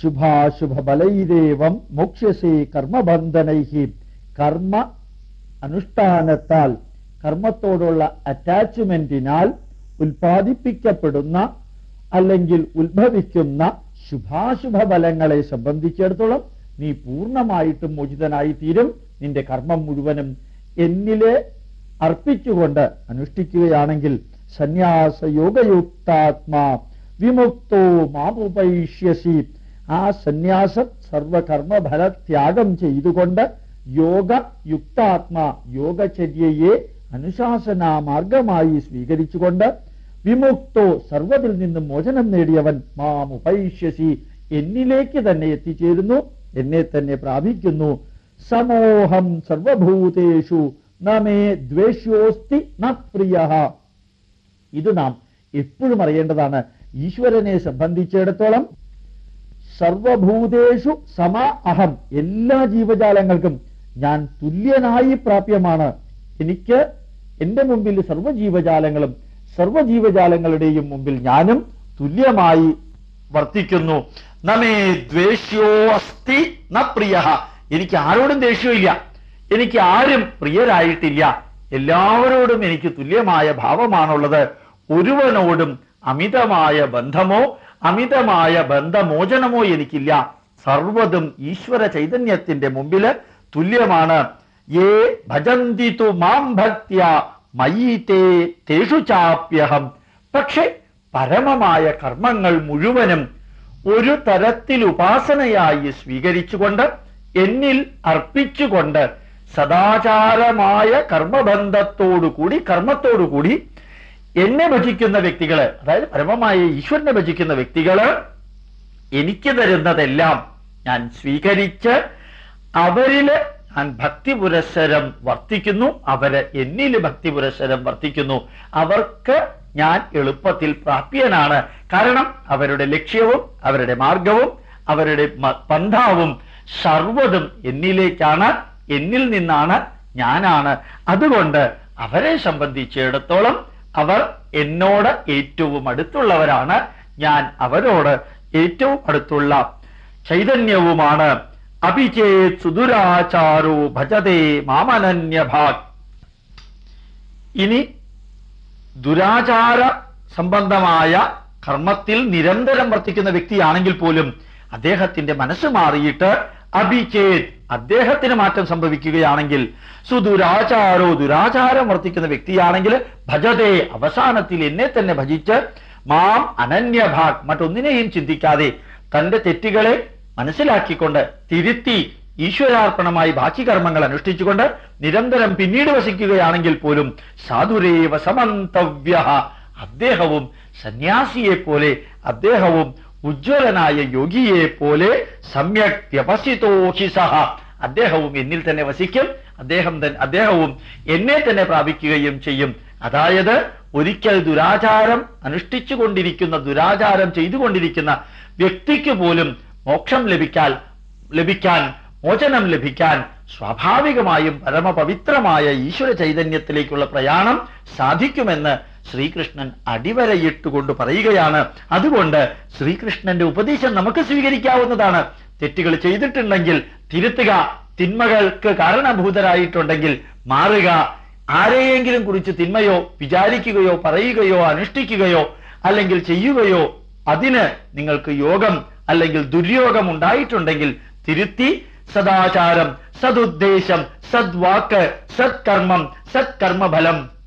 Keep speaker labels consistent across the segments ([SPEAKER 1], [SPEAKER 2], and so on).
[SPEAKER 1] ശുഭാശുഭബലൈരേവം മോക്ഷ്യസേ കർമ്മബന്ധനൈഹി. കർമ്മ അനുഷ്ഠാനത്താൽ കർമ്മത്തോടുള്ള അറ്റാച്ച്മെന്റിനാൽ ഉൽപ്പാദിപ്പിക്കപ്പെടുന്ന അല്ലെങ്കിൽ ഉത്ഭവിക്കുന്ന ശുഭാശുഭ ഫലങ്ങളെ സംബന്ധിച്ചിടത്തോളം നീ പൂർണമായിട്ടും മോചിതനായി തീരും നിന്റെ കർമ്മം മുഴുവനും എന്നിലെ അർപ്പിച്ചുകൊണ്ട് അനുഷ്ഠിക്കുകയാണെങ്കിൽ സന്യാസയോഗയുക്താത്മാ വിമുക്തോ മാമുപൈഷ്യസി. ആ സന്യാസം സർവകർമ്മഫലത്യാഗം ചെയ്തുകൊണ്ട് യോഗയുക്താത്മാ യോഗചര്യയെ അനുശാസന മാർഗമായി സ്വീകരിച്ചുകൊണ്ട് വിമുക്തോ സർവത്തിൽ നിന്നും മോചനം നേടിയവൻ മാം ഉപൈഷ്യസി എന്നിലേക്ക് തന്നെ എത്തിച്ചേരുന്നു. എന്നെ തന്നെ പ്രാപിക്കുന്നു. സമോഹം സർവഭൂതേഷു നമേ ദ്വേഷ്യോസ്തി നിയ ഇത് നാം എപ്പോഴും അറിയേണ്ടതാണ്. ഈശ്വരനെ സംബന്ധിച്ചിടത്തോളം സർവഭൂതേഷു സമ അഹം. എല്ലാ ജീവജാലങ്ങൾക്കും ഞാൻ തുല്യനായി പ്രാപ്യമാണ്. എനിക്ക് എന്റെ മുമ്പിൽ സർവജീവജാലങ്ങളും സർവജീവജാലങ്ങളുടെയും മുമ്പിൽ ഞാനും തുല്യമായി വർത്തിക്കുന്നു. നമേ ദ്വേഷ്യോ അസ്തി ന പ്രിയ. എനിക്ക് ആരോടും ദേഷ്യമില്ല എനിക്ക് ആരും പ്രിയരായിട്ടില്ല. എല്ലാവരോടും എനിക്ക് തുല്യമായ ഭാവമാണുള്ളത്. ഒരുവനോടും അമിതമായ ബന്ധമോ അമിതമായ ബന്ധമോചനമോ എനിക്കില്ല. സർവതും ഈശ്വര ചൈതന്യത്തിന്റെ മുമ്പിൽ തുല്യമാണ്. ഏ ഭജന്തി മാം ഭക്തിയ മയി തേ തേഷു ചാപ്യഹം. പക്ഷെ പരമമായ കർമ്മങ്ങൾ മുഴുവനും ഒരു തരത്തിൽ ഉപാസനയായി സ്വീകരിച്ചുകൊണ്ട് എന്നിൽ അർപ്പിച്ചുകൊണ്ട് സദാചാരമായ കർമ്മബന്ധത്തോടു കൂടി കർമ്മത്തോടു കർമ്മത്തോടുകൂടി എന്നെ ഭജിക്കുന്ന വ്യക്തികൾ അതായത് പരമമായ ഈശ്വരനെ ഭജിക്കുന്ന വ്യക്തികൾ എനിക്ക് തരുന്നതെല്ലാം ഞാൻ സ്വീകരിച്ച് അവരിൽ ഞാൻ ഭക്തി പുരസ്സരം വർത്തിക്കുന്നു അവർ എന്നിൽ ഭക്തി പുരസ്സരം വർത്തിക്കുന്നു. അവർക്ക് ഞാൻ എളുപ്പത്തിൽ പ്രാപ്യനാണ്. കാരണം അവരുടെ ലക്ഷ്യവും അവരുടെ മാർഗവും അവരുടെ പന്ഥാവും സർവതും എന്നിലേക്കാണ് എന്നിൽ നിന്നാണ് ഞാനാണ്. അതുകൊണ്ട് അവരെ സംബന്ധിച്ചിടത്തോളം അവർ എന്നോട് ഏറ്റവും അടുത്തുള്ളവരാണ്. ഞാൻ അവരോട് ഏറ്റവും അടുത്തുള്ള ചൈതന്യവുമാണ്. അഭിചേത് സുദുരാചാരോ ഭജതേ മാമനന്യഭാഗ് ഇനി ദുരാചാര സംബന്ധമായ കർമ്മത്തിൽ നിരന്തരം വർത്തിക്കുന്ന വ്യക്തിയാണെങ്കിൽ പോലും അദ്ദേഹത്തിന്റെ മനസ്സ് മാറിയിട്ട് അഭിചേത് അദ്ദേഹത്തിന് മാറ്റം സംഭവിക്കുകയാണെങ്കിൽ സുദുരാചാരോ ദുരാചാരം വർത്തിക്കുന്ന വ്യക്തിയാണെങ്കിൽ ഭജതേ അവസാനത്തിൽ എന്നെ തന്നെ ഭജിച്ച് മാം അനന്യഭാഗ് മറ്റൊന്നിനെയും ചിന്തിക്കാതെ തന്റെ തെറ്റുകളെ മനസ്സിലാക്കിക്കൊണ്ട് തിരുത്തി ഈശ്വരാർപ്പണമായി ബാക്കി കർമ്മങ്ങൾ അനുഷ്ഠിച്ചുകൊണ്ട് നിരന്തരം പിന്നീട് വസിക്കുകയാണെങ്കിൽ പോലും സാധുരേവ സമന്തവ്യ അദ്ദേഹവും സന്യാസിയെ പോലെ അദ്ദേഹവും ഉജ്ജ്വലനായ യോഗിയെ പോലെ സമ്യക് വ്യവസിതോഹിസഹ അദ്ദേഹവും എന്നിൽ തന്നെ വസിക്കും. അദ്ദേഹം അദ്ദേഹവും എന്നെ തന്നെ പ്രാപിക്കുകയും ചെയ്യും. അതായത് ഒരിക്കൽ ദുരാചാരം അനുഷ്ഠിച്ചു കൊണ്ടിരിക്കുന്ന ദുരാചാരം ചെയ്തുകൊണ്ടിരിക്കുന്ന വ്യക്തിക്ക് പോലും മോക്ഷം ലഭിക്കാൻ ലഭിക്കാൻ മോചനം ലഭിക്കാൻ സ്വാഭാവികമായും പരമപവിത്രമായ ഈശ്വര ചൈതന്യത്തിലേക്കുള്ള പ്രയാണം സാധിക്കുമെന്ന് ശ്രീകൃഷ്ണൻ അടിവരയിട്ടുകൊണ്ട് പറയുകയാണ്. അതുകൊണ്ട് ശ്രീകൃഷ്ണന്റെ ഉപദേശം നമുക്ക് സ്വീകരിക്കാവുന്നതാണ്. തെറ്റുകൾ ചെയ്തിട്ടുണ്ടെങ്കിൽ തിരുത്തുക. തിന്മകൾക്ക് കാരണഭൂതരായിട്ടുണ്ടെങ്കിൽ മാറുക. ആരെയെങ്കിലും കുറിച്ച് തിന്മയോ വിചാരിക്കുകയോ പറയുകയോ അനുഷ്ഠിക്കുകയോ അല്ലെങ്കിൽ ചെയ്യുകയോ അതിന് നിങ്ങൾക്ക് യോഗം അല്ലെങ്കിൽ ദുര്യോഗം ഉണ്ടായിട്ടുണ്ടെങ്കിൽ തിരുത്തി സദാചാരം സതുദ്ദേശം സദ്വാക്ക് സത്കർമ്മം സത്കർമ്മഫലം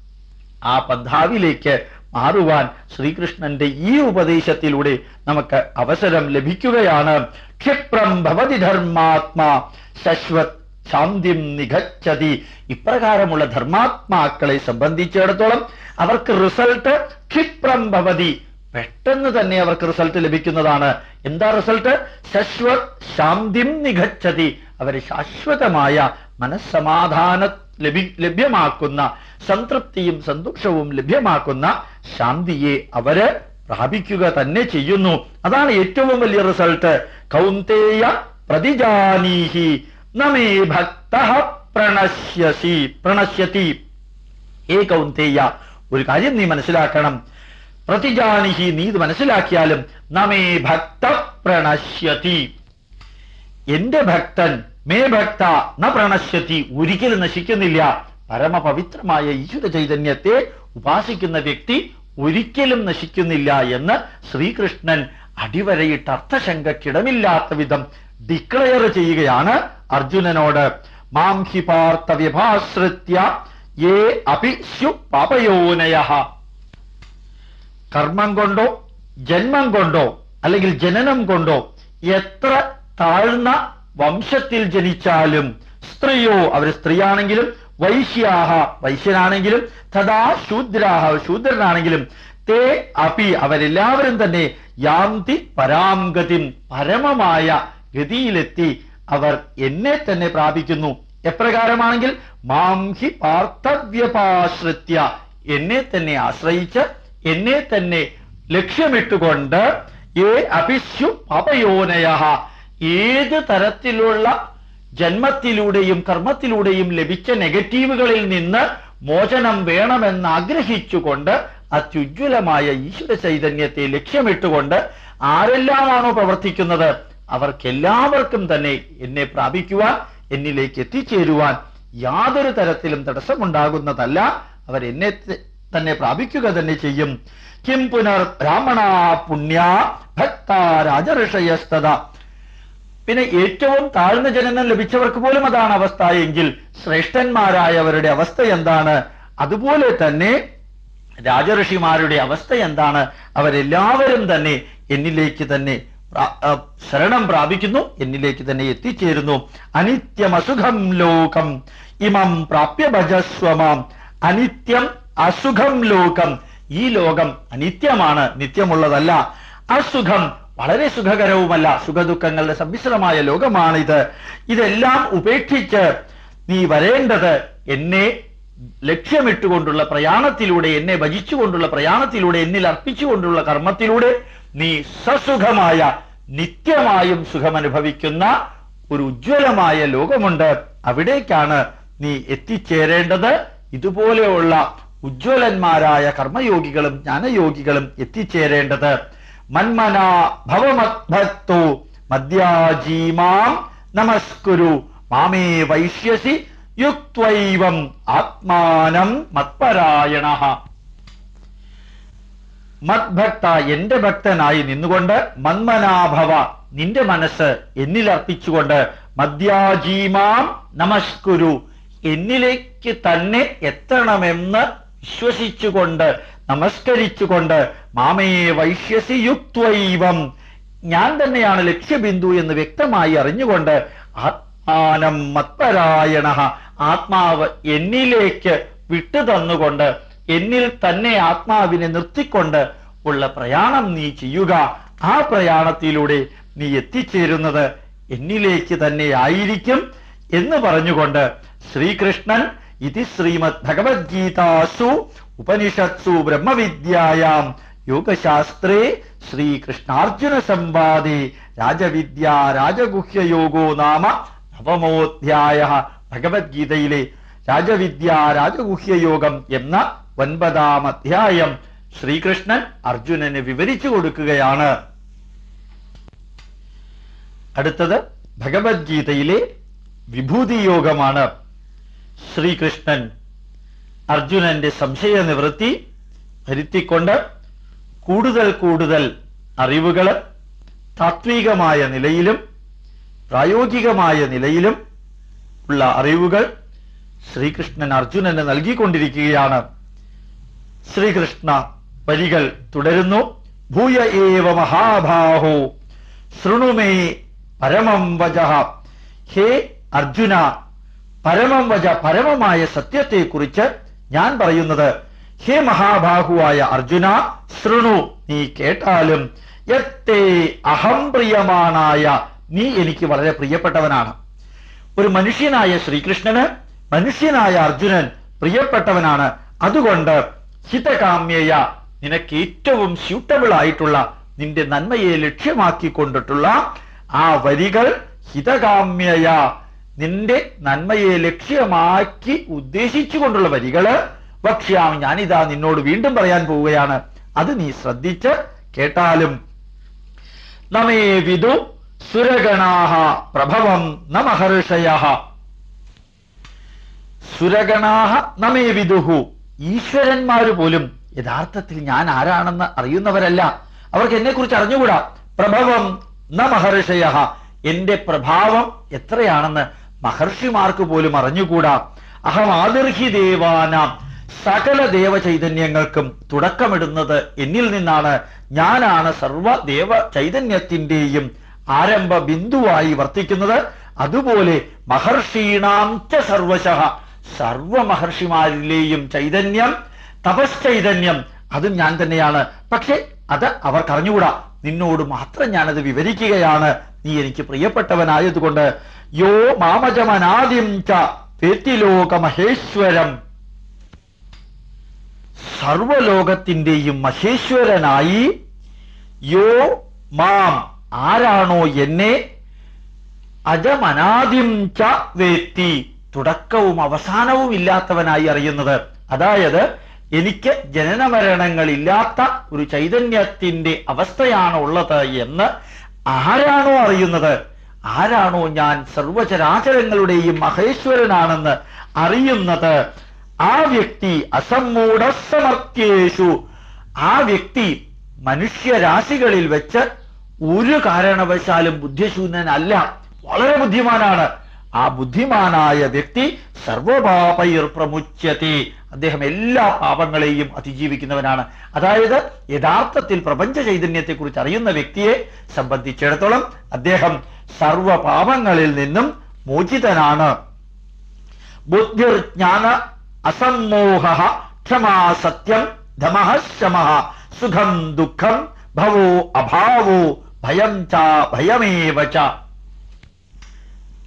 [SPEAKER 1] ആ പദ്ധാവിലേക്ക് മാറുവാൻ ശ്രീകൃഷ്ണന്റെ ഈ ഉപദേശത്തിലൂടെ നമുക്ക് അവസരം ലഭിക്കുകയാണ്. ക്ഷിപ്രം ഭവതി ധർമാത്മാ ശശ്വത് ശാന്തിം നികച്ചതി ഇപ്രകാരമുള്ള ധർമാത്മാക്കളെ സംബന്ധിച്ചിടത്തോളം അവർക്ക് റിസൾട്ട് ക്ഷിപ്രം ഭവതി. പെട്ടെന്ന് തന്നെ അവർക്ക് റിസൾട്ട് ലഭിക്കുന്നതാണ്. എന്താ റിസൾട്ട്? ശശ്വത് ശാന്തിം നികച്ചതി അവർ ശാശ്വതമായ മനസ്സമാധാന ലഭി ലഭ്യമാക്കുന്ന സംതൃപ്തിയും സന്തോഷവും ലഭ്യമാക്കുന്ന ശാന്തിയെ അവർ പ്രാപിക്കുക തന്നെ ചെയ്യുന്നു. അതാണ് ഏറ്റവും വലിയ റിസൾട്ട് കൗന്തേയ പ്രതിജാനീഹി നമേ ഭക്ത പ്രണശ്യസി പ്രണശ്യതി. ഏ കൗന്തേയ ഒരു കാര്യം നീ മനസ്സിലാക്കണം. പ്രതിജാനിഹി നീ ഇത് മനസ്സിലാക്കിയാലും നമേ ഭക്ത പ്രണശ്യതി. എന്റെ ഭക്തൻ മേ ഭക്ത ന പ്രണശ്യത്തി ഒരിക്കലും നശിക്കുന്നില്ല. പരമപവിത്രമായ ഈശ്വര ചൈതന്യത്തെ ഉപാസിക്കുന്ന വ്യക്തി ഒരിക്കലും നശിക്കുന്നില്ല എന്ന് ശ്രീകൃഷ്ണൻ അടിവരയിട്ട് അർത്ഥശങ്കക്കിടമില്ലാത്ത വിധം ഡിക്ലെയർ ചെയ്യുകയാണ് അർജുനനോട്. മാം ഹി പാർത്ഥ വ്യഭാശ്രിത്യ ഏ അപി സ്യു പാപയോനയ. കർമ്മം കൊണ്ടോ ജന്മം കൊണ്ടോ അല്ലെങ്കിൽ ജനനം കൊണ്ടോ എത്ര താഴ്ന്ന വംശത്തിൽ ജനിച്ചാലും സ്ത്രീയോ അവർ സ്ത്രീയാണെങ്കിലും വൈശ്യാഹ വൈശ്യനാണെങ്കിലും തഥാ ശൂദ്രാഹ ശൂദ്രനാണെങ്കിലും തേ അപി അവരെല്ലാവരും തന്നെ യാന്തി പരാംഗതിം പരമമായ ഗതിയിലെത്തി അവർ എന്നെ തന്നെ പ്രാപിക്കുന്നു. എപ്രകാരമാണെങ്കിൽ മാംഹി പാർത്ഥവ്യപാശ്രിത്യ എന്നെ തന്നെ ആശ്രയിച്ച് എന്നെ തന്നെ ലക്ഷ്യമിട്ടുകൊണ്ട് ഏ അപിശു പാപയോനയ ഏത് തരത്തിലുള്ള ജന്മത്തിലൂടെയും കർമ്മത്തിലൂടെയും ലഭിച്ച നെഗറ്റീവുകളിൽ നിന്ന് മോചനം വേണമെന്ന് ആഗ്രഹിച്ചുകൊണ്ട് അത്യുജ്വലമായ ഈശ്വര ചൈതന്യത്തെ ലക്ഷ്യമിട്ടുകൊണ്ട് ആരെല്ലാമാണോ പ്രവർത്തിക്കുന്നത്? അവർക്കെല്ലാവർക്കും തന്നെ എന്നെ പ്രാപിക്കുവാൻ എന്നിലേക്ക് എത്തിച്ചേരുവാൻ യാതൊരു തരത്തിലും തടസ്സമുണ്ടാകുന്നതല്ല. എന്നെ തന്നെ പ്രാപിക്കുക തന്നെ ചെയ്യും. കിം പുനർ ബ്രാഹ്മണ പുണ്യ ഭക്ത രാജഋഷയസ്തത പിന്നെ ഏറ്റവും താഴ്ന്ന ജനനം ലഭിച്ചവർക്ക് പോലും അതാണ് അവസ്ഥ. എങ്കിൽ ശ്രേഷ്ഠന്മാരായവരുടെ അവസ്ഥ എന്താണ്? അതുപോലെ തന്നെ രാജഋഷിമാരുടെ അവസ്ഥ എന്താണ്? അവരെല്ലാവരും തന്നെ എന്നിലേക്ക് തന്നെ ശരണം പ്രാപിക്കുന്നു. എന്നിലേക്ക് തന്നെ എത്തിച്ചേരുന്നു. അനിത്യം അസുഖം ലോകം. ഇമം പ്രാപ്യ ഭജസ്വമാം അനിത്യം അസുഖം ലോകം. ഈ ലോകം അനിത്യമാണ്. നിത്യമുള്ളതല്ല. അസുഖം വളരെ സുഖകരവുമല്ല സുഖദുഃഖങ്ങളുടെ സമ്മിശ്രമായ ലോകമാണിത്. ഇതെല്ലാം ഉപേക്ഷിച്ച് നീ വരേണ്ടത് എന്നെ ലക്ഷ്യമിട്ടുകൊണ്ടുള്ള പ്രയാണത്തിലൂടെ എന്നെ ഭജിച്ചുകൊണ്ടുള്ള പ്രയാണത്തിലൂടെ എന്നിൽ അർപ്പിച്ചുകൊണ്ടുള്ള കർമ്മത്തിലൂടെ നീ സസുഖമായ നിത്യമായും സുഖമനുഭവിക്കുന്ന ഒരു ഉജ്ജ്വലമായ ലോകമുണ്ട്. അവിടേക്കാണ് നീ എത്തിച്ചേരേണ്ടത്. ഇതുപോലെയുള്ള ഉജ്ജ്വലന്മാരായ കർമ്മയോഗികളും ജ്ഞാനയോഗികളും എത്തിച്ചേരേണ്ടത്. മന്മനാ ഭവമദ്ഭക്തോ മദ്യാജീമാം നമസ്കുരു. മാമേ വൈശ്യസി യുക്വൈവം ആത്മാനം മത്പരായണ. മത്ഭക്ത എന്റെ ഭക്തനായി നിന്നുകൊണ്ട് മന്മനാഭവ നിന്റെ മനസ്സ് എന്നിലർപ്പിച്ചുകൊണ്ട് മദ്യാജീമാം നമസ്കുരു എന്നിലേക്ക് തന്നെ എത്തണമെന്ന് വിശ്വസിച്ചുകൊണ്ട് നമസ്കരിച്ചുകൊണ്ട് മാമയെ വൈശ്യസി യുക്വൈവം ഞാൻ തന്നെയാണ് ലക്ഷ്യബിന്ദു എന്ന് വ്യക്തമായി അറിഞ്ഞുകൊണ്ട് ആത്മാനം മത്പരായണ ആത്മാവ് എന്നിലേക്ക് വിട്ടു തന്നുകൊണ്ട് എന്നിൽ തന്നെ ആത്മാവിനെ നിർത്തിക്കൊണ്ട് ഉള്ള പ്രയാണം നീ ചെയ്യുക. ആ പ്രയാണത്തിലൂടെ നീ എത്തിച്ചേരുന്നത് എന്നിലേക്ക് തന്നെ ആയിരിക്കും എന്ന് പറഞ്ഞുകൊണ്ട് ശ്രീകൃഷ്ണൻ ഇത് ശ്രീമദ് ഭഗവത്ഗീതാസു ഉപനിഷത്സു ബ്രഹ്മവിദ്യം യോഗശാസ്ത്രേ ശ്രീകൃഷ്ണാർജുന സംവാദേ രാജവിദ്യ രാജഗുഹ്യയോഗോ നാമ നവമോധ്യായ. ഭഗവത്ഗീതയിലെ രാജവിദ്യ രാജഗുഹ്യയോഗം എന്ന ഒൻപതാം അധ്യായം ശ്രീകൃഷ്ണൻ അർജുനന് വിവരിച്ചു കൊടുക്കുകയാണ്. അടുത്തത് ഭഗവത്ഗീതയിലെ വിഭൂതിയോഗമാണ്. ശ്രീകൃഷ്ണൻ അർജുനന്റെ സംശയ നിവൃത്തി വരുത്തിക്കൊണ്ട് കൂടുതൽ കൂടുതൽ അറിവുകൾ താത്വികമായ നിലയിലും പ്രായോഗികമായ നിലയിലും ഉള്ള അറിവുകൾ ശ്രീകൃഷ്ണൻ അർജുനന് നൽകിക്കൊണ്ടിരിക്കുകയാണ്. ശ്രീകൃഷ്ണ വരികൾ തുടരുന്നു. ഭൂയ ഏവ മഹാഭാഹോ ശൃണുമേ പരമം വജ. ഹേ അർജുന പരമം വജ പരമമായ സത്യത്തെക്കുറിച്ച് ഞാൻ പറയുന്നത് ഹേ മഹാബാഹുവായ അർജുന ശൃണു നീ കേട്ടാലും എത്തേ അഹം പ്രിയമാനായ നീ എനിക്ക് വളരെ പ്രിയപ്പെട്ടവനാണ്. ഒരു മനുഷ്യനായ ശ്രീകൃഷ്ണന് മനുഷ്യനായ അർജുനൻ പ്രിയപ്പെട്ടവനാണ്. അതുകൊണ്ട് ഹിതകാമ്യയ നിനക്ക് ഏറ്റവും സ്യൂട്ടബിൾ ആയിട്ടുള്ള നിന്റെ നന്മയെ ലക്ഷ്യമാക്കിക്കൊണ്ടിട്ടുള്ള ആ വരികൾ ഹിതകാമ്യയ നിന്റെ നന്മയെ ലക്ഷ്യമാക്കി ഉദ്ദേശിച്ചു ഉദ്ദേശിച്ചുകൊണ്ടുള്ള വരികൾ. വക്ഷ്യാം ഞാനിതാ നിന്നോട് വീണ്ടും പറയാൻ പോവുകയാണ്. അത് നീ ശ്രദ്ധിച്ച് കേട്ടാലും. നമേ വിദു സുരഗണാഹ പ്രഭവം നമഹർഷയ മഹർഷയ സുരഗണാഹ നമേ വിദുഹു. ഈശ്വരന്മാര് പോലും യഥാർത്ഥത്തിൽ ഞാൻ ആരാണെന്ന് അറിയുന്നവരല്ല. അവർക്ക് എന്നെ കുറിച്ച് അറിഞ്ഞുകൂടാ. പ്രഭവം നമഹർഷയ മഹർഷയ എന്റെ പ്രഭാവം എത്രയാണെന്ന് മഹർഷിമാർക്ക് പോലും അറിഞ്ഞുകൂടാ. അഹം ആദിർഹി ദേവാനാം. സകല ദേവചൈതന്യങ്ങൾക്കും തുടക്കമിടുന്നത് എന്നിൽ നിന്നാണ്. ഞാനാണ് സർവ ദേവ ചൈതന്യത്തിന്റെയും ആരംഭ ബിന്ദുവായി വർത്തിക്കുന്നത്. അതുപോലെ മഹർഷീണാം ച സർവശഃ. സർവ മഹർഷിമാരിലെയും ചൈതന്യം തപശ്ചൈതന്യം അതും ഞാൻ തന്നെയാണ്. പക്ഷെ അത് അവർക്ക് അറിഞ്ഞുകൂടാ നിന്നോട് മാത്രം ഞാനത് വിവരിക്കുകയാണ്. നീ എനിക്ക് പ്രിയപ്പെട്ടവനായതുകൊണ്ട് യോ മാമജമനാദിം ച പേത്തിലോക മഹേശ്വരം സർവലോകത്തിന്റെയും മഹേശ്വരനായി യോ മാം ആരാണോ എന്നെ? അജമനാദിം ച വേത്തി. തുടക്കവും അവസാനവും ഇല്ലാത്തവനായി അറിയുന്നത്. അതായത് എനിക്ക് ജനനമരണങ്ങളില്ലാത്ത ഒരു ചൈതന്യത്തിന്റെ അവസ്ഥയാണ് ഉള്ളത് എന്ന് ആരാണോ അറിയുന്നത്? ആരാണോ ഞാൻ സർവചരാചരങ്ങളുടെയും മഹേശ്വരനാണെന്ന് അറിയുന്നത് ആ വ്യക്തി അസമ്മൂഢസമർത്ഥ്യേഷു ആ വ്യക്തി മനുഷ്യരാശികളിൽ വെച്ച് ഒരു കാരണവശാലും ബുദ്ധിശൂന്യനല്ല. വളരെ ബുദ്ധിമാനാണ്. ആ ബുദ്ധിമാനായ വ്യക്തി സർവപാപൈർ പ്രമുച്യത്തെ അദ്ദേഹം എല്ലാ പാപങ്ങളെയും അതിജീവിക്കുന്നവനാണ്. അതായത് യഥാർത്ഥത്തിൽ പ്രപഞ്ച ചൈതന്യത്തെ കുറിച്ച് അറിയുന്ന വ്യക്തിയെ സംബന്ധിച്ചിടത്തോളം അദ്ദേഹം സർവ പാപങ്ങളിൽ നിന്നും മോചിതനാണ്. ബുദ്ധിർജ്ഞാന അസമ്മോഹ ക്ഷമാ സത്യം ധമഹ ശമ സുഖം ദുഃഖം ഭവോ അഭാവോ ഭയം ച ഭയമേവ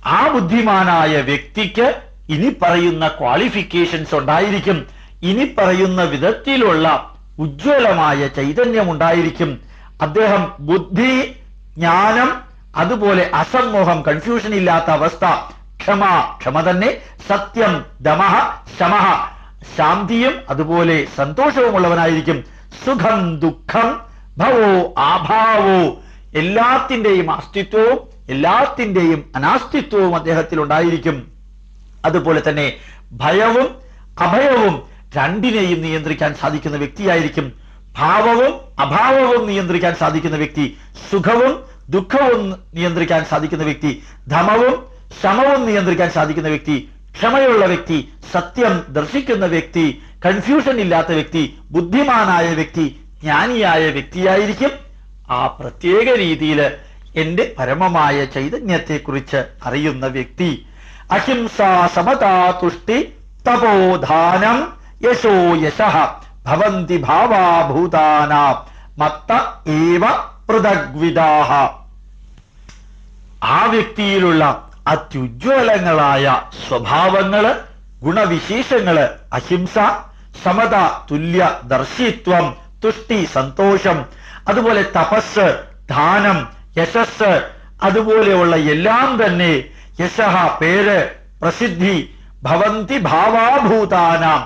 [SPEAKER 1] ആ ബുദ്ധിമാനായ വ്യക്തിക്ക് ഇനി പറയുന്ന ക്വാളിഫിക്കേഷൻസ് ഉണ്ടായിരിക്കും. ഇനി പറയുന്ന വിധത്തിലുള്ള ഉജ്ജ്വലമായ ചൈതന്യം ഉണ്ടായിരിക്കും. അദ്ദേഹം ബുദ്ധി ജ്ഞാനം അതുപോലെ അസംമോഹം കൺഫ്യൂഷൻ ഇല്ലാത്ത അവസ്ഥ. ക്ഷമ ക്ഷമ തന്നെ. സത്യം ദമഹ ശമഹ ശാന്തിയും അതുപോലെ സന്തോഷവുമുള്ളവനായിരിക്കും. സുഖം ദുഃഖം ഭവോ ആഭാവോ എല്ലാത്തിന്റെയും അസ്തിത്വവും എല്ലാത്തിന്റെയും അനാസ്തിത്വവും അദ്ദേഹത്തിൽ ഉണ്ടായിരിക്കും അതുപോലെ തന്നെ ഭയവും അഭയവും രണ്ടിനെയും നിയന്ത്രിക്കാൻ സാധിക്കുന്ന വ്യക്തിയായിരിക്കും ഭാവവും അഭാവവും നിയന്ത്രിക്കാൻ സാധിക്കുന്ന വ്യക്തി സുഖവും ദുഃഖവും നിയന്ത്രിക്കാൻ സാധിക്കുന്ന വ്യക്തി ധമവും ശമവും നിയന്ത്രിക്കാൻ സാധിക്കുന്ന വ്യക്തി ക്ഷമയുള്ള വ്യക്തി സത്യം ദർശിക്കുന്ന വ്യക്തി കൺഫ്യൂഷൻ ഇല്ലാത്ത വ്യക്തി ബുദ്ധിമാനായ വ്യക്തി ജ്ഞാനിയായ വ്യക്തിയായിരിക്കും ആ പ്രത്യേക രീതിയിൽ എന്റെ പരമമായ ചൈതന്യത്തെക്കുറിച്ച് അറിയുന്ന വ്യക്തി. അഹിംസ സമതാ തുഷ്ടി തപോധാനം യശോ യശ ഭവന്തി ഭാവാഭൂതാന മത്ത ഏവ പൃഥഗ്വിദാഹ. ആ വ്യക്തിയിലുള്ള അത്യുജ്വലങ്ങളായ സ്വഭാവങ്ങൾ ഗുണവിശേഷങ്ങൾ അഹിംസ സമത തുല്യ ദർശിത്വം തുഷ്ടി സന്തോഷം അതുപോലെ തപസ് ധാനം യശസ് അതുപോലെയുള്ള എല്ലാം തന്നെ യശഹ പേര് പ്രസിദ്ധി ഭവന്തി ഭാവാഭൂതാനാം.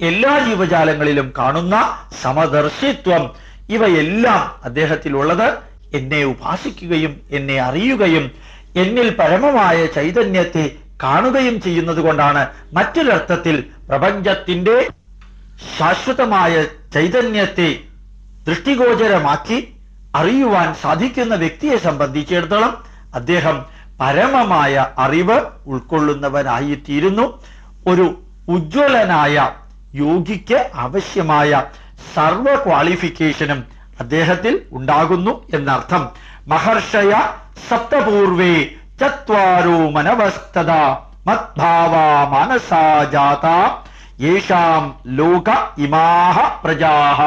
[SPEAKER 1] എല്ലാ ജീവജാലങ്ങളിലും കാണുന്ന സമദർശിത്വം ഇവയെല്ലാം അദ്ദേഹത്തിലുള്ളത് എന്നെ ഉപാസിക്കുകയും എന്നെ അറിയുകയും എന്നിൽ പരമമായ ചൈതന്യത്തെ കാണുകയും ചെയ്യുന്നത് കൊണ്ടാണ് മറ്റൊരർത്ഥത്തിൽ പ്രപഞ്ചത്തിന്റെ ശാശ്വതമായ ചൈതന്യത്തെ ദൃഷ്ടിഗോചരമാക്കി അറിയുവാൻ സാധിക്കുന്ന വ്യക്തിയെ സംബന്ധിച്ചിടത്തോളം അദ്ദേഹം പരമമായ അറിവ് ഉൾക്കൊള്ളുന്നവനായിത്തീരുന്നു. ഒരു ഉജ്ജ്വലനായ യോഗിക്ക് ആവശ്യമായ സർവ ക്വാളിഫിക്കേഷനും അദ്ദേഹത്തിൽ ഉണ്ടാകുന്നു എന്നർത്ഥം. മഹർഷയ സപ്തപൂർവേ ചത്വാരോ മനവസ്തത മദ്ഭാവ മനസാജാത യേഷാം ലോക ഇമാഹ പ്രജാഹ.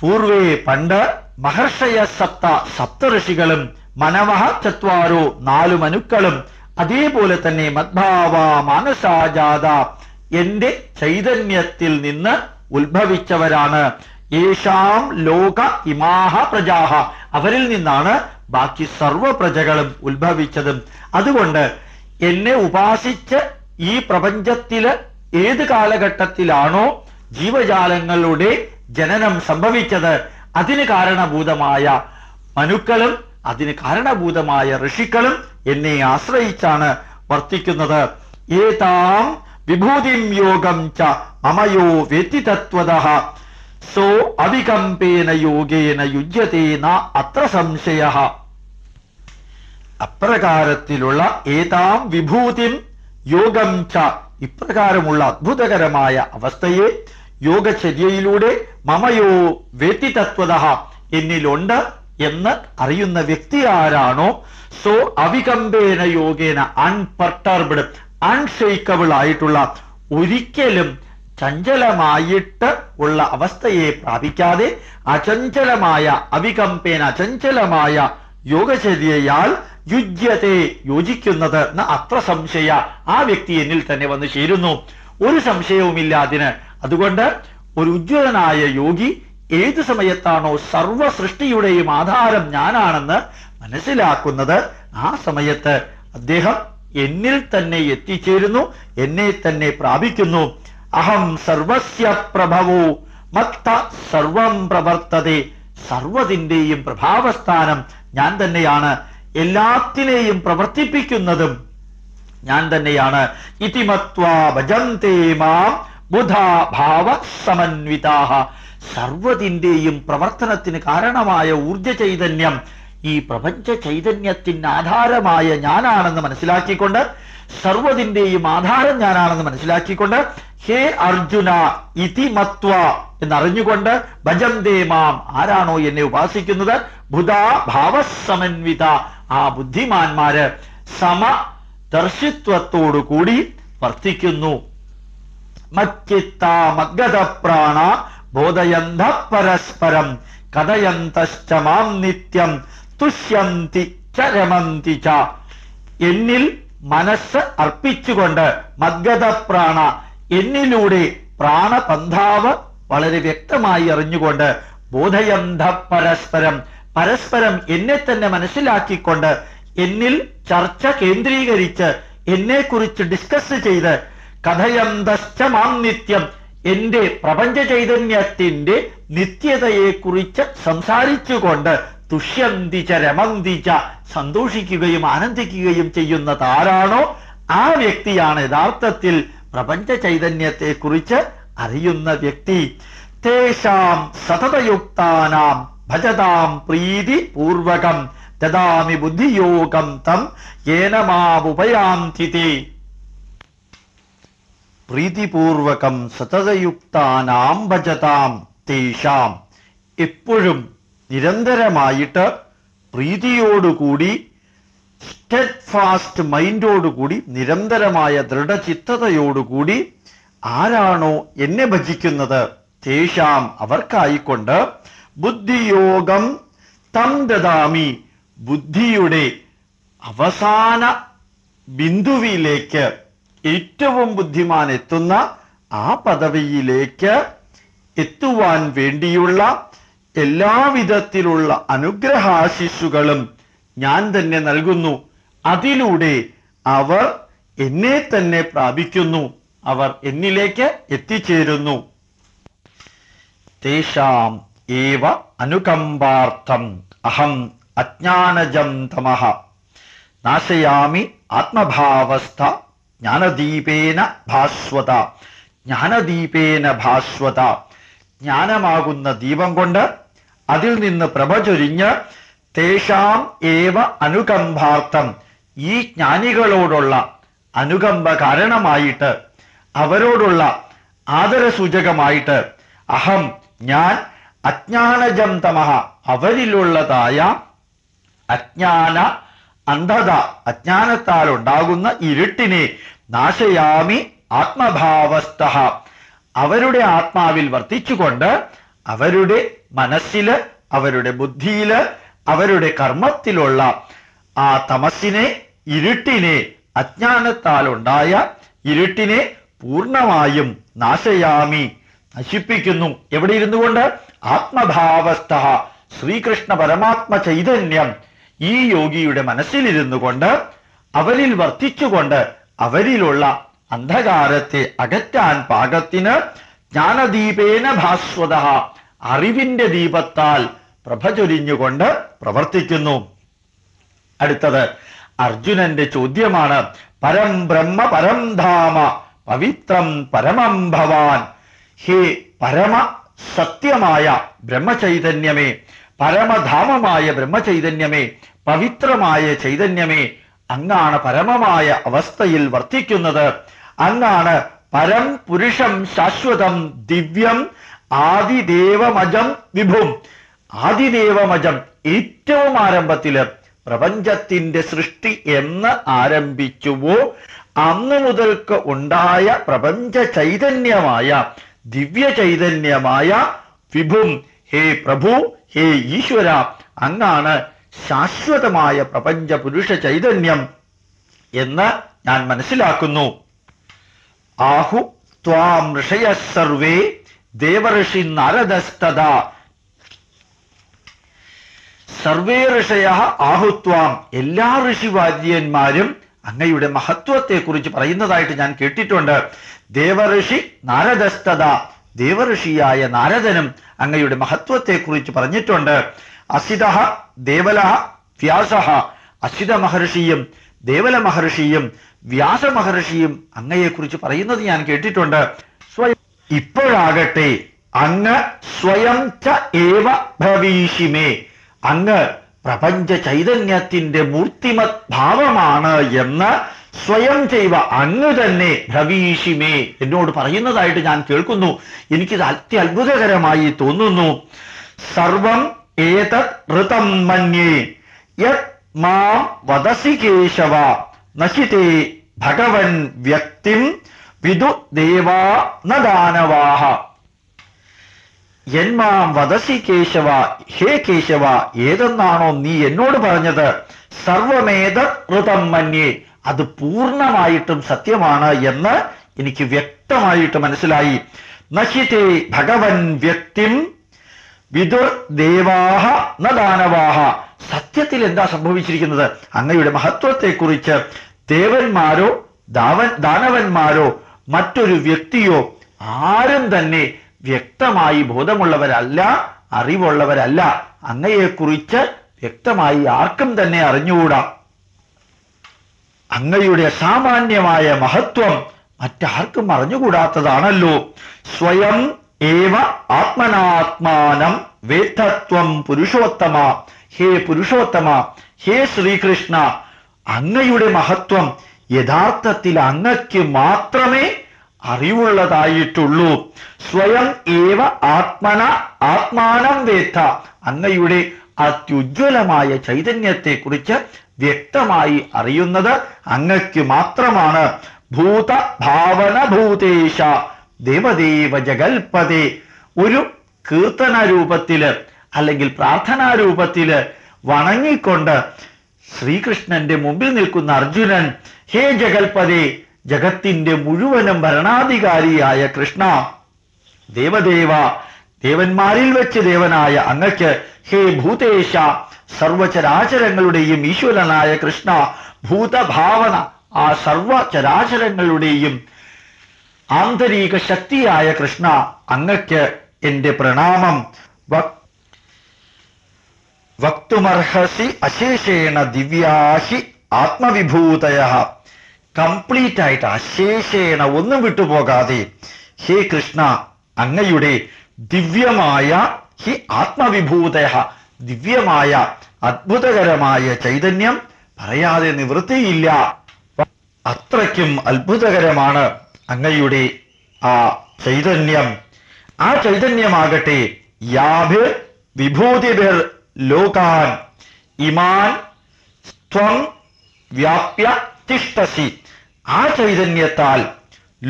[SPEAKER 1] പൂർവേ പണ്ട് മഹർഷയ സപ്ത സപ്തഋഷികളും മനവഹ ചത്വാരോ നാലു മനുക്കളും അതേപോലെ തന്നെ മദ്ഭാവ മാനസാജാത എന്റെ ചൈതന്യത്തിൽ നിന്ന് ഉത്ഭവിച്ചവരാണ്. യേശാം ലോക ഇമാഹ പ്രജാഹ. അവരിൽ നിന്നാണ് ബാക്കി സർവ പ്രജകളും ഉത്ഭവിച്ചതും. അതുകൊണ്ട് എന്നെ ഉപാസിച്ച് ഈ പ്രപഞ്ചത്തിൽ ഏത് കാലഘട്ടത്തിലാണോ ജീവജാലങ്ങളുടെ ജനനം സംഭവിച്ചത്. അതിന് കാരണഭൂതമായ മനുക്കളും അതിന് കാരണഭൂതമായ ഋഷികളും എന്നെ ആശ്രയിച്ചാണ് വർത്തിക്കുന്നത്. ഏതാം വിഭൂതിം യോഗം ച മമയോ വ്യതിതത്വത സോ അവികമ്പേന യോഗേന യുജ്യതേന അത്ര സംശയ അപ്രകാരത്തിലുള്ള ഏതാം വിഭൂതിം യോഗം ച ഇപ്രകാരമുള്ള അത്ഭുതകരമായ അവസ്ഥയെ യോഗചര്യയിലൂടെ മമയോ വ്യതിതത്വത എന്നിലുണ്ട് എന്ന് അറിയുന്ന വ്യക്തി ആരാണോ സോ അവികമ്പേന യോഗേന അൺപർട്ടർബ്ഡ് അൺഷെയ്ക്കബിൾ ആയിട്ടുള്ള ഒരിക്കലും ചഞ്ചലമായിട്ട് ഉള്ള അവസ്ഥയെ പ്രാപിക്കാതെ അചഞ്ചലമായ അവികമ്പേന അചഞ്ചലമായ യോഗചര്യയാൽ യുജ്യത്തെ യോജിക്കുന്നത് എന്ന അത്ര സംശയ ആ വ്യക്തി എന്നിൽ തന്നെ വന്ന് ചേരുന്നു. ഒരു സംശയവുമില്ല അതിന്. അതുകൊണ്ട് ഒരു ഉജ്ജ്വലനായ യോഗി ഏത് സമയത്താണോ സർവ സൃഷ്ടിയുടെയും ആധാരം ഞാനാണെന്ന് മനസ്സിലാക്കുന്നത് ആ സമയത്ത് അദ്ദേഹം എന്നിൽ തന്നെ എത്തിച്ചേരുന്നു എന്നെ തന്നെ പ്രാപിക്കുന്നു. അഹം സർവസ്യ പ്രഭവോ മത്ത സർവം പ്രവർത്തതെ. സർവതിന്റെയും പ്രഭാവസ്ഥാനം ഞാൻ തന്നെയാണ് എല്ലാത്തിനെയും പ്രവർത്തിപ്പിക്കുന്നതും ഞാൻ തന്നെയാണ്. ഇതിമത്വാ ഭജന്തേ മാം ബുധാ ഭാവ സമന്വിതാഹ. സർവതിന്റെയും പ്രവർത്തനത്തിന് കാരണമായ ഊർജ ചൈതന്യം ഈ പ്രപഞ്ച ചൈതന്യത്തിന് ആധാരമായ ഞാനാണെന്ന് മനസ്സിലാക്കിക്കൊണ്ട് സർവതിന്റെയും ആധാരം ഞാനാണെന്ന് മനസ്സിലാക്കിക്കൊണ്ട് ഹേ അർജുന ഇതിമത്വ എന്നറിഞ്ഞുകൊണ്ട് ഭജന്തേ മാം ആരാണോ എന്നെ ഉപാസിക്കുന്നത്? ബുധാ ഭാവസമന്വിത. ആ ബുദ്ധിമാന്മാര് സമ ദർശിത്വത്തോടു കൂടി വർത്തിക്കുന്നു. മച്ചിത്താമഗത പ്രാണ ബോധയന്ത പരസ്പരം കഥയന്തശ്ച മാം നിത്യം തുഷ്യന്തി ച രമന്തി ച എന്നിൽ മനസ്സ് അർപ്പിച്ചുകൊണ്ട് മദ്ഗത പ്രാണ എന്നിലൂടെ പ്രാണപന്ഥാവ് വളരെ വ്യക്തമായി അറിഞ്ഞുകൊണ്ട് ബോധയന്ത പരസ്പരം പരസ്പരം എന്നെ തന്നെ മനസ്സിലാക്കിക്കൊണ്ട് എന്നിൽ ചർച്ച കേന്ദ്രീകരിച്ച് എന്നെക്കുറിച്ച് ഡിസ്കസ് ചെയ്ത് കഥയന്തശ്ച മാം നിത്യം എന്റെ പ്രപഞ്ച ചൈതന്യത്തിന്റെ നിത്യതയെക്കുറിച്ച് സംസാരിച്ചുകൊണ്ട് തുഷ്യന്തിച്ച രമന്തിച്ച സന്തോഷിക്കുകയും ആനന്ദിക്കുകയും ചെയ്യുന്നതാരാണോ ആ വ്യക്തിയാണ് യഥാർത്ഥത്തിൽ പ്രപഞ്ച ചൈതന്യത്തെക്കുറിച്ച് അറിയുന്ന വ്യക്തി. തേഷാം സതതയുക്താനാം ഭജതാം പ്രീതി പൂർവകം ദദാമി ബുദ്ധിയോഗം തം ഏനമാവുപയാന്തിതേ പ്രീതിപൂർവകം സതതയുക്താനാം ഭജതാം തേഷാം. എപ്പോഴും നിരന്തരമായിട്ട് പ്രീതിയോടുകൂടി സ്റ്റെഡ് ഫാസ്റ്റ് മൈൻഡോടുകൂടി നിരന്തരമായ ദൃഢചിത്തതയോടുകൂടി ആരാണോ എന്നെ ഭജിക്കുന്നത്? തേശാം അവർക്കായിക്കൊണ്ട് ബുദ്ധിയോഗം തം ദദാമി. ബുദ്ധിയുടെ അവസാന ബിന്ദുവിലേക്ക് ഏറ്റവും ബുദ്ധിമാൻ എത്തുന്ന ആ പദവിയിലേക്ക് എത്തുവാൻ വേണ്ടിയുള്ള എല്ലാവിധത്തിലുള്ള അനുഗ്രഹാശിഷുകളും ഞാൻ തന്നെ നൽകുന്നു. അതിലൂടെ അവർ എന്നെ തന്നെ പ്രാപിക്കുന്നു. അവർ എന്നിലേക്ക് എത്തിച്ചേരുന്നു. തേഷാം ഏവ അനുകമ്പാർത്ഥം അഹം അജ്ഞാനജം തമഹ. നാശയാമി ആത്മഭാവസ്ഥ ജ്ഞാനദീപേന ഭാസ്വത. ജ്ഞാനദീപേന ഭാസ്വത. ജ്ഞാനമാകുന്ന ദീപം കൊണ്ട് അതിൽ നിന്ന് പ്രഭ ചൊരിഞ്ഞ് തേഷാം ഏവ അനുകമ്പാർത്ഥം. ഈ ജ്ഞാനികളോടുള്ള അനുകമ്പ കാരണമായിട്ട് അവരോടുള്ള ആദരസൂചകമായിട്ട് അഹം ഞാൻ അജ്ഞാനജം തമഹ അവരിലുള്ളതായ അജ്ഞാന അന്ധത അജ്ഞാനത്താൽ ഉണ്ടാകുന്ന ഇരുട്ടിനെ നാശയാമി ആത്മഭാവസ്ഥ. അവരുടെ ആത്മാവിൽ വർത്തിച്ചുകൊണ്ട് അവരുടെ മനസ്സിൽ അവരുടെ ബുദ്ധിയിൽ അവരുടെ കർമ്മത്തിലുള്ള ആ തമസിനെ ഇരുട്ടിനെ അജ്ഞാനത്താൽ ഉണ്ടായ ഇരുട്ടിനെ പൂർണമായും നാശയാമി നശിപ്പിക്കുന്നു. എവിടെ ഇരുന്നു കൊണ്ട് ആത്മഭാവസ്ഥ. ശ്രീകൃഷ്ണ പരമാത്മ ചൈതന്യം ഈ യോഗിയുടെ മനസ്സിലിരുന്നു കൊണ്ട് അവരിൽ വർത്തിച്ചുകൊണ്ട് അവരിലുള്ള അന്ധകാരത്തെ അകറ്റാൻ പാകത്തിന് ജ്ഞാനദീപേന ഭാസ്വത. അറിവിന്റെ ദീപത്താൽ പ്രഭ ചൊരിഞ്ഞുകൊണ്ട് പ്രവർത്തിക്കുന്നു. അടുത്തത് അർജുനന്റെ ചോദ്യമാണ്. പരം ബ്രഹ്മ പരം ധാമ പവിത്രം പരമം ഭവാൻ. ഹേ പരമ സത്യമായ ബ്രഹ്മചൈതന്യമേ പരമധാമമായ ബ്രഹ്മചൈതന്യമേ പവിത്രമായ ചൈതന്യമേ അങ്ങാണ് പരമമായ അവസ്ഥയിൽ വർത്തിക്കുന്നത്. അങ്ങാണ് പരം പുരുഷം ശാശ്വതം ദിവ്യം ആദിദേവമജം വിഭും. ആദിദേവമജം ഏറ്റവും ആരംഭത്തിൽ പ്രപഞ്ചത്തിന്റെ സൃഷ്ടി എന്ന് ആരംഭിച്ചുവോ അന്ന് മുതൽക്ക് ഉണ്ടായ പ്രപഞ്ച ചൈതന്യമായ ദിവ്യ ചൈതന്യമായ വിഭും. ഹേ പ്രഭു ഹേ ഈശ്വര അങ്ങാണ് ശാശ്വതമായ പ്രപഞ്ച പുരുഷ ചൈതന്യം എന്ന് ഞാൻ മനസ്സിലാക്കുന്നു. ആഹു ത്വാം ഋഷയ സർവേ ദേവഋഷി നാരദസ്തത സർവേ ഋഷയ ആഹുത്വാം എല്ലാ ഋഷിവാദ്യന്മാരും അങ്ങയുടെ മഹത്വത്തെക്കുറിച്ച് പറയുന്നതായിട്ട് ഞാൻ കേട്ടിട്ടുണ്ട്. ദേവഋഷി നാരദസ്തത ദേവഋഷിയായ നാരദനും അങ്ങയുടെ മഹത്വത്തെക്കുറിച്ച് പറഞ്ഞിട്ടുണ്ട്. അസിത ദേവല വ്യാസ അസിത മഹർഷിയും ദേവല മഹർഷിയും വ്യാസ മഹർഷിയും അങ്ങയെക്കുറിച്ച് പറയുന്നത് ഞാൻ കേട്ടിട്ടുണ്ട്. സ്വയം ഇപ്പോഴാകട്ടെ അങ്ങ് സ്വയം ഏവ ഭവീഷിമേ. അങ്ങ് പ്രപഞ്ച ചൈതന്യത്തിന്റെ മൂർത്തിമത് ഭാവമാണ് എന്ന് സ്വയം ചെയ്വ അങ്ങ് തന്നെ ഭവീഷിമേ. എന്നോട് പറയുന്നതായിട്ട് ഞാൻ കേൾക്കുന്നു. എനിക്കിത് അത്യത്ഭുതകരമായി തോന്നുന്നു. സർവം ഏതത് ഋതം മന്യേ? യത് മാം വദസി കേശവ. നശിതേ ഭഗവൻ വ്യക്തിം വിദു ദേവാ നദാനവാഹ. ദാനവാഹ എന്മാം വദസി കേശവ. ഹേ കേശവ ഏതെന്നാണോ നീ എന്നോട് പറഞ്ഞത്? സർവമേത ഋതം മന്യേ. അത് പൂർണമായിട്ടും സത്യമാണ് എന്ന് എനിക്ക് വ്യക്തമായിട്ട് മനസ്സിലായി. നശിതേ ഭഗവൻ വ്യക്തിം വിദുർ ദേവാഹ നദാനവാഹ. ദാനവാഹ സത്യത്തിൽ എന്താ സംഭവിച്ചിരിക്കുന്നത്? അങ്ങയുടെ മഹത്വത്തെക്കുറിച്ച് ദേവന്മാരോ ദാവൻ ദാനവന്മാരോ മറ്റൊരു വ്യക്തിയോ ആരും തന്നെ വ്യക്തമായി ബോധമുള്ളവരല്ല അറിവുള്ളവരല്ല. അങ്ങയെക്കുറിച്ച് വ്യക്തമായി ആർക്കും തന്നെ അറിഞ്ഞുകൂടാ. അങ്ങയുടെ സാമാന്യമായ മഹത്വം മറ്റാർക്കും അറിഞ്ഞുകൂടാത്തതാണല്ലോ. സ്വയം ഏവ ആത്മനാത്മാനം വേദത്വം പുരുഷോത്തമ. ഹേ പുരുഷോത്തമ ഹേ ശ്രീകൃഷ്ണ അങ്ങയുടെ മഹത്വം യഥാർത്ഥത്തിൽ അങ്ങയ്ക്ക് മാത്രമേ അറിവുള്ളതായിട്ടുള്ളൂ. സ്വയം ഏവ ആത്മന ആത്മാനം വേത്ത അങ്ങയുടെ അത്യുജ്വലമായ ചൈതന്യത്തെക്കുറിച്ച് വ്യക്തമായി അറിയുന്നത് അങ്ങയ്ക്ക് മാത്രമാണ്. ഭൂത ഭാവന ഭൂതേശ. ദേവദേവ ജഗൽപതേ ഒരു കീർത്തന രൂപത്തിൽ അല്ലെങ്കിൽ പ്രാർത്ഥനാ രൂപത്തിൽ വണങ്ങിക്കൊണ്ട് ശ്രീകൃഷ്ണന്റെ മുമ്പിൽ നിൽക്കുന്ന അർജുനൻ ഹേ ജഗൽപതേ ജഗത്തിന്റെ മുഴുവനും ഭരണാധികാരിയായ കൃഷ്ണ ദേവദേവ ദേവന്മാരിൽ വെച്ച് ദേവനായ അങ്ങക്ക് ഹേ ഭൂതേശ സർവചരാചരങ്ങളുടെയും ഈശ്വരനായ കൃഷ്ണ ഭൂതഭാവന ആ സർവചരാചരങ്ങളുടെയും ആന്തരിക ശക്തിയായ കൃഷ്ണ അങ്ങക്ക് എന്റെ പ്രണാമം. വക്തുമർഹസി അശേഷേണ ദിവ്യാഹി ആത്മവിഭൂതയ. കംപ്ലീറ്റ് ആയിട്ട് അശേഷേണ ഒന്നും വിട്ടുപോകാതെ ഹേ കൃഷ്ണ അങ്ങയുടെ ദിവ്യമായ ഹി ആത്മവിഭൂതയ. ദിവ്യമായ അത്ഭുതകരമായ ചൈതന്യം പറയാതെ നിവൃത്തിയില്ല. അത്രയ്ക്കും അത്ഭുതകരമാണ്. അങ്ങയുടെ ആ ചൈതന്യം ആ ചൈതന്യമാകട്ടെ യാഭിർ വിഭൂതിഭിർ ലോകാൻ ഇമാൻ ത്വം വ്യാപ്യ തിഷ്ടസി ആ ചൈതന്യത്താൽ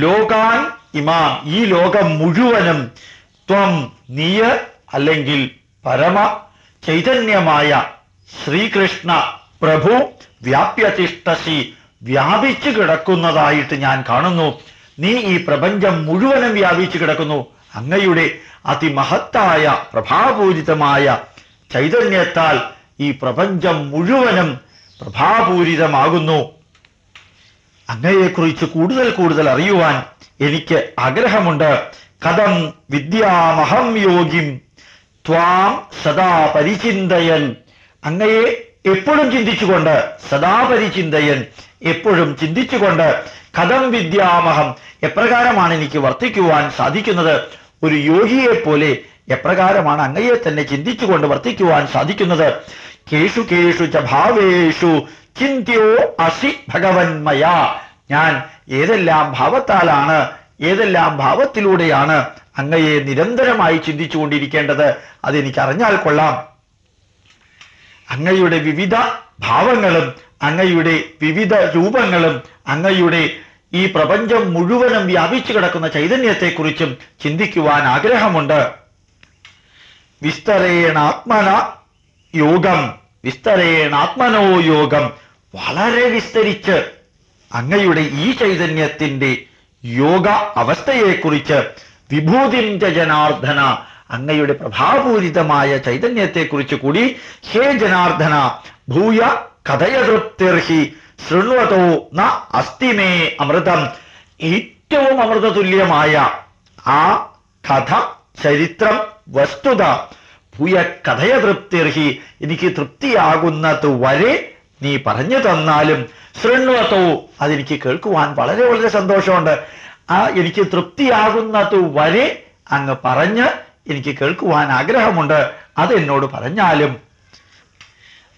[SPEAKER 1] ലോകാൻ ഇമാം ഈ ലോകം മുഴുവനും ത്വം നീയ അല്ലെങ്കിൽ പരമ ചൈതന്യമായ ശ്രീകൃഷ്ണ പ്രഭു വ്യാപ്യതിഷ്ടസി വ്യാപിച്ചു കിടക്കുന്നതായിട്ട് ഞാൻ കാണുന്നു. നീ ഈ പ്രപഞ്ചം മുഴുവനും വ്യാപിച്ചു കിടക്കുന്നു. അങ്ങയുടെ അതിമഹത്തായ പ്രഭാപൂരിതമായ ചൈതന്യത്താൽ ഈ പ്രപഞ്ചം മുഴുവനും പ്രഭാപൂരിതമാകുന്നു. അങ്ങയെക്കുറിച്ച് കൂടുതൽ കൂടുതൽ അറിയുവാൻ എനിക്ക് ആഗ്രഹമുണ്ട്. കഥം വിദ്യാമഹം യോഗിം. ത്വാം സദാ പരിചിന്തയൻ. അങ്ങയെ എപ്പോഴും ചിന്തിച്ചുകൊണ്ട് സദാ പരിചിന്തയൻ എപ്പോഴും ചിന്തിച്ചുകൊണ്ട് കഥം വിദ്യാമഹം എപ്രകാരമാണ് എനിക്ക് വർത്തിക്കുവാൻ സാധിക്കുന്നത്? ഒരു യോഗിയെ പോലെ എപ്രകാരമാണ് അങ്ങയെ തന്നെ ചിന്തിച്ചുകൊണ്ട് വർത്തിക്കുവാൻ സാധിക്കുന്നത്? കേഷു കേഷു ച ഭാവേഷു ചിന്തിയോ അസി ഭഗവന്മയ. ഞാൻ ഏതെല്ലാം ഭാവത്താലാണ് ഏതെല്ലാം ഭാവത്തിലൂടെയാണ് അങ്ങയെ നിരന്തരമായി ചിന്തിച്ചുകൊണ്ടിരിക്കേണ്ടത് അതെനിക്ക് അറിഞ്ഞാൽ കൊള്ളാം. അങ്ങയുടെ വിവിധ ഭാവങ്ങളും അങ്ങയുടെ വിവിധ രൂപങ്ങളും അങ്ങയുടെ ഈ പ്രപഞ്ചം മുഴുവനും വ്യാപിച്ചു കിടക്കുന്ന ചൈതന്യത്തെക്കുറിച്ചും ചിന്തിക്കുവാൻ ആഗ്രഹമുണ്ട്. വിസ്തരേണാത്മന യോഗം വിസ്തരേണാത്മനോ യോഗം വളരെ വിസ്തരിച്ച് അങ്ങയുടെ ഈ ചൈതന്യത്തിന്റെ യോഗ അവസ്ഥയെക്കുറിച്ച് വിഭൂതിം ജനാർദ്ദന അങ്ങയുടെ പ്രഭാപൂരിതമായ ചൈതന്യത്തെക്കുറിച്ച് കൂടി ഹേ ജനാർദ്ദന ഭൂയ കഥയതൃപ്തിർഹി ശൃണ്വതോ ന അസ്ഥിമേ അമൃതം. ഏറ്റവും അമൃതതുല്യമായ ആ കഥ ചരിത്രം വസ്തുത ഭൂയ തൃപ്തിർഹി എനിക്ക് തൃപ്തിയാകുന്നത് വരെ നീ പറഞ്ഞു തന്നാലും ശൃണ്വത്തോ അതെനിക്ക് കേൾക്കുവാൻ വളരെ വളരെ സന്തോഷമുണ്ട്. ആ എനിക്ക് തൃപ്തിയാകുന്നത് വരെ അങ്ങ് പറഞ്ഞ് എനിക്ക് കേൾക്കുവാൻ ആഗ്രഹമുണ്ട്. അതെന്നോട് പറഞ്ഞാലും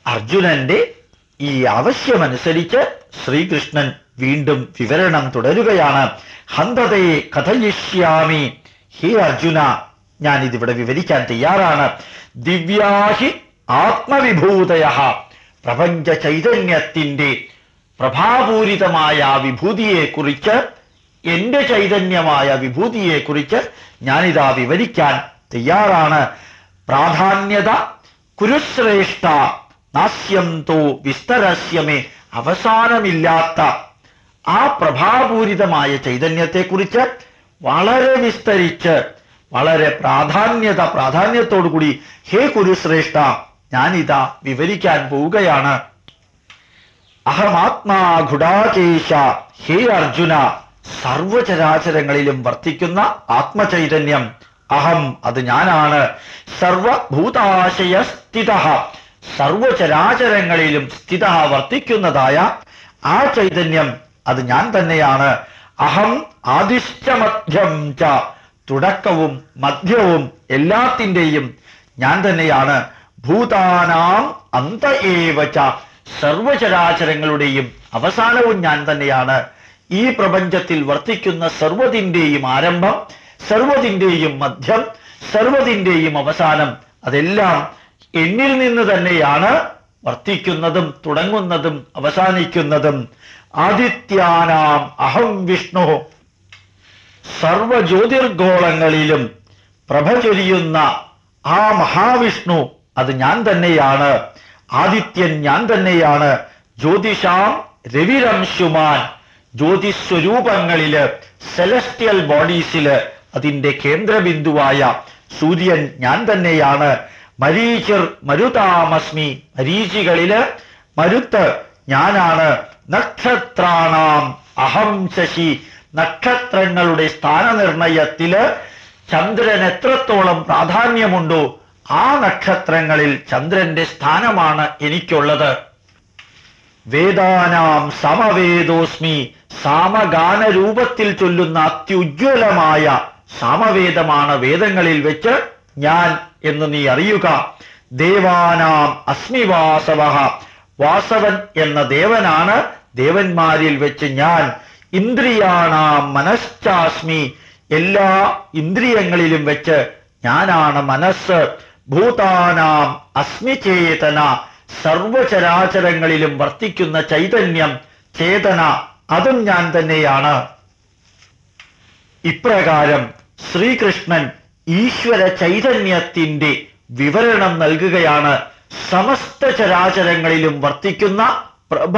[SPEAKER 1] അർജുനന്റെ ഈ ആവശ്യമനുസരിച്ച് ശ്രീകൃഷ്ണൻ വീണ്ടും വിവരണം തുടരുകയാണ്. ഹന്തതേ കഥയിഷ്യാമി. ഹേ അർജുന ഞാൻ ഇതിവിടെ വിവരിക്കാൻ തയ്യാറാണ്. ദിവ്യാഹി ആത്മവിഭൂതയ പ്രപഞ്ച ചൈതന്യത്തിന്റെ പ്രഭാപൂരിതമായ വിഭൂതിയെക്കുറിച്ച് എന്റെ ചൈതന്യമായ വിഭൂതിയെക്കുറിച്ച് ഞാനിതാ വിവരിക്കാൻ തയ്യാറാണ്. പ്രാധാന്യത കുരുശ്രേഷ്ഠ നാസ്യം തോ വിസ്തരസ്യമേ അവസാനമില്ലാത്ത ആ പ്രഭാപൂരിതമായ ചൈതന്യത്തെക്കുറിച്ച് വളരെ വിസ്തരിച്ച് വളരെ പ്രാധാന്യത പ്രാധാന്യത്തോടുകൂടി ഹേ കുരുശ്രേഷ്ഠ ഞാനിതാ വിവരിക്കാൻ പോവുകയാണ്. അഹമാത്മാ ഗുഡാകേശ ഹേ അർജുന സർവചരാചരങ്ങളിലും വർത്തിക്കുന്ന ആത്മചൈതന്യം. അഹം അത് ഞാനാണ്. സർവഭൂതാശയ സ്ഥിത സർവചരാചരങ്ങളിലും സ്ഥിത വർത്തിക്കുന്നതായ ആ ചൈതന്യം അത് ഞാൻ തന്നെയാണ്. അഹം ആദിഷ്ടമധ്യം ച. തുടക്കവും മധ്യവും എല്ലാത്തിന്റെയും ഞാൻ തന്നെയാണ്. ഭൂതാനാം അന്ത ഏവ ച. സർവചരാചരങ്ങളുടെയും അവസാനവും ഞാൻ തന്നെയാണ്. ഈ പ്രപഞ്ചത്തിൽ വർത്തിക്കുന്ന സർവതിന്റെയും ആരംഭം സർവതിന്റെയും മധ്യം സർവതിന്റെയും അവസാനം അതെല്ലാം എന്നിൽ നിന്ന് തന്നെയാണ് വർത്തിക്കുന്നതും തുടങ്ങുന്നതും അവസാനിക്കുന്നതും. ആദിത്യാനാം അഹം വിഷ്ണു. സർവജ്യോതിർഗോളങ്ങളിലും പ്രഭ ചൊരിയുന്ന ആ മഹാവിഷ്ണു അത് ഞാൻ തന്നെയാണ്. ആദിത്യൻ ഞാൻ തന്നെയാണ്. ജ്യോതിഷാം രവിരംശുമാൻ. ജ്യോതിസ്വരൂപങ്ങളിൽ സെലസ്റ്റിയൽ ബോഡീസിൽ അതിന്റെ കേന്ദ്രബിന്ദുവായ സൂര്യൻ ഞാൻ തന്നെയാണ്. മരീചിർ മരുതാമസ്മി. മരീചികളിൽ മരുത്ത് ഞാനാണ്. നക്ഷത്രാണാം അഹം ശശി. നക്ഷത്രങ്ങളുടെ സ്ഥാനനിർണയത്തിൽ ചന്ദ്രൻ എത്രത്തോളം പ്രാധാന്യമുണ്ടോ ആ നക്ഷത്രങ്ങളിൽ ചന്ദ്രന്റെ സ്ഥാനമാണ് എനിക്കുള്ളത്. വേദാനാം സമവേദോസ്മി. സാമഗാന രൂപത്തിൽ ചൊല്ലുന്ന അത്യുജ്വലമായ സാമവേദമാണ് വേദങ്ങളിൽ വെച്ച് ഞാൻ എന്ന് നീ അറിയുക. ദേവാനാം അസ്മി വാസവ വാസവൻ എന്ന ദേവനാണ് ദേവന്മാരിൽ വെച്ച് ഞാൻ. ഇന്ദ്രിയാണാം മനശ്ചാസ്മി. എല്ലാ ഇന്ദ്രിയങ്ങളിലും വെച്ച് ഞാനാണ് മനസ്സ്. ഭൂതാനാം അസ്മിചേതന. സർവചരാചരങ്ങളിലും വർത്തിക്കുന്ന ചൈതന്യം ചേതന അതും ഞാൻ തന്നെയാണ്. ഇപ്രകാരം ശ്രീകൃഷ്ണൻ ഈശ്വര ചൈതന്യത്തിന്റെ വിവരണം നൽകുകയാണ്. സമസ്ത ചരാചരങ്ങളിലും വർത്തിക്കുന്ന പ്രഭ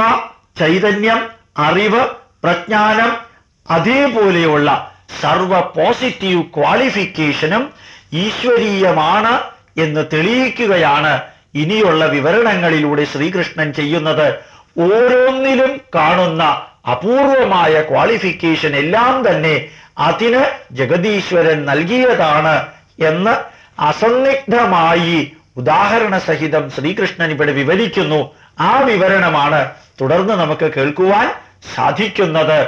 [SPEAKER 1] ചൈതന്യം അറിവ് പ്രജ്ഞാനം അതേപോലെയുള്ള സർവ പോസിറ്റീവ് ക്വാളിഫിക്കേഷനും ഈശ്വരീയമാണ് എന്ന് തെളിയിക്കുകയാണ് ഇനിയുള്ള വിവരണങ്ങളിലൂടെ ശ്രീകൃഷ്ണൻ ചെയ്യുന്നത്. ഓരോന്നിലും കാണുന്ന അപൂർവമായ ക്വാളിഫിക്കേഷൻ എല്ലാം തന്നെ അതിന് ജഗദീശ്വരൻ നൽകിയതാണ് എന്ന് അസന്നിഗ്ധമായി ഉദാഹരണസഹിതം ശ്രീകൃഷ്ണൻ ഇവിടെ വിവരിക്കുന്നു. ആ വിവരണമാണ് തുടർന്ന് നമുക്ക് കേൾക്കുവാൻ സാധിക്കുന്നത്.